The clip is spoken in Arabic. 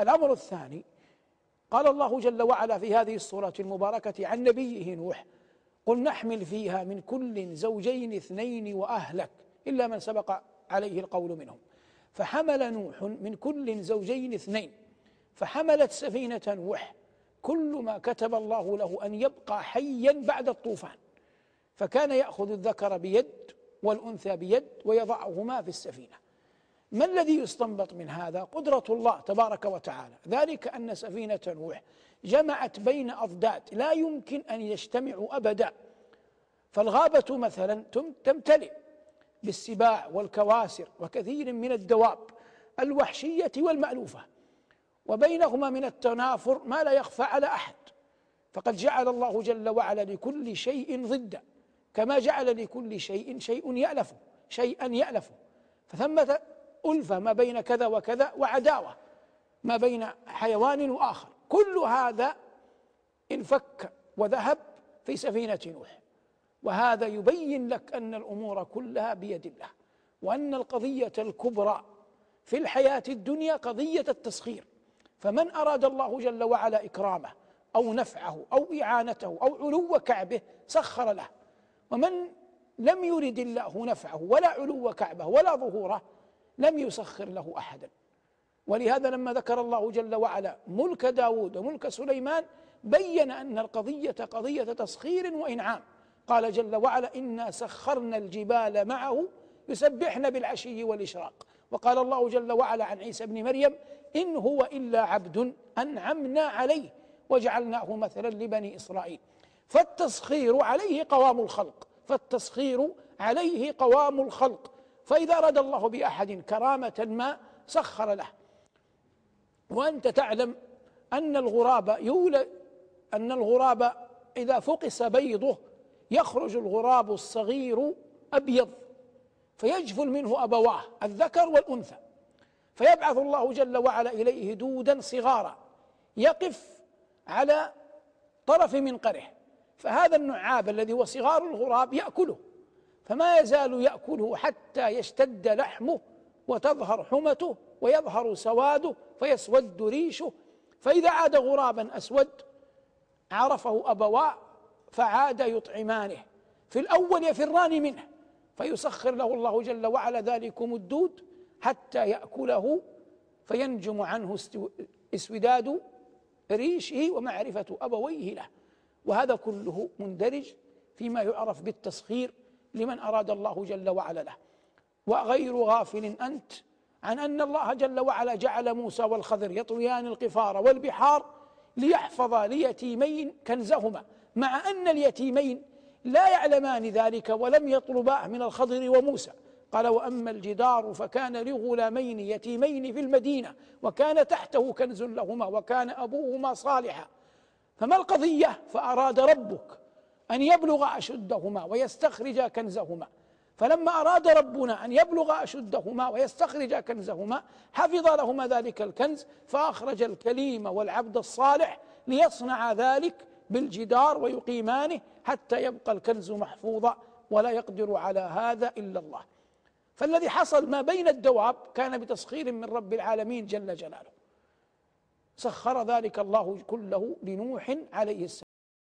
الأمر الثاني قال الله جل وعلا في هذه الصورة المباركة عن نبيه نوح قل نحمل فيها من كل زوجين اثنين وأهلك إلا من سبق عليه القول منهم. فحمل نوح من كل زوجين اثنين فحملت سفينة نوح كل ما كتب الله له أن يبقى حيا بعد الطوفان فكان يأخذ الذكر بيد والأنثى بيد ويضعهما في السفينة. ما الذي يستنبط من هذا؟ قدرة الله تبارك وتعالى. ذلك أن سفينة نوح جمعت بين أضداد. لا يمكن أن يجتمعوا أبدا. فالغابة مثلا تمتلئ بالسباع والكواسر وكثير من الدواب الوحشية والمألوفة. وبينهما من التنافر ما لا يخفى على أحد. فقد جعل الله جل وعلا لكل شيء ضدا. كما جعل لكل شيء شيء يألفه شيئا يألفه فثمة ألفة ما بين كذا وكذا وعداوة ما بين حيوان وآخر. كل هذا انفك وذهب في سفينة نوح. وهذا يبين لك أن الأمور كلها بيد الله وأن القضية الكبرى في الحياة الدنيا قضية التسخير. فمن أراد الله جل وعلا إكرامه أو نفعه أو إعانته أو علو كعبه سخر له. ومن لم يرد الله نفعه ولا علو كعبه ولا ظهوره لم يسخر له أحدا. ولهذا لما ذكر الله جل وعلا ملك داود وملك سليمان بين أن القضية قضية تسخير وإنعام. قال جل وعلا إنا سخرنا الجبال معه يسبحن بالعشي والإشراق. وقال الله جل وعلا عن عيسى بن مريم إن هو إلا عبد أنعمنا عليه وجعلناه مثلا لبني إسرائيل. فالتسخير عليه قوام الخلق. فالتسخير عليه قوام الخلق. فإذا أراد الله بأحد كرامة ما سخر له. وأنت تعلم أن الغراب يولد أن الغراب إذا فقس بيضه يخرج الغراب الصغير أبيض فيجفل منه أبواه الذكر والأنثى. فيبعث الله جل وعلا إليه دودا صغارا يقف على طرف منقره. فهذا النعاب الذي هو صغار الغراب يأكله. فما يزال يأكله حتى يشتد لحمه وتظهر حمته ويظهر سواده فيسود ريشه. فإذا عاد غرابا أسود عرفه أبواه فعاد يطعمانه. في الأول يفران منه فيسخر له الله جل وعلا ذلكم الدود حتى يأكله فينجم عنه اسوداد ريشه ومعرفة أبويه له. وهذا كله مندرج فيما يعرف بالتسخير لمن أراد الله جل وعلا له. وغير غافل أنت عن أن الله جل وعلا جعل موسى والخضر يطويان القفار والبحار ليحفظ ليتيمين كنزهما مع أن اليتيمين لا يعلمان ذلك ولم يطلباه من الخضر وموسى. قال وأما الجدار فكان لغلامين يتيمين في المدينة وكان تحته كنز لهما وكان أبوهما صالحا. فما القضية؟ فأراد ربك أن يبلغ أشدهما ويستخرج كنزهما. فلما أراد ربنا أن يبلغ أشدهما ويستخرج كنزهما حفظ لهما ذلك الكنز فأخرج الكليم والعبد الصالح ليصنع ذلك بالجدار ويقيمانه حتى يبقى الكنز محفوظا ولا يقدر على هذا إلا الله. فالذي حصل ما بين الدواب كان بتسخير من رب العالمين جل جلاله. سخر ذلك الله كله لنوح عليه السلام.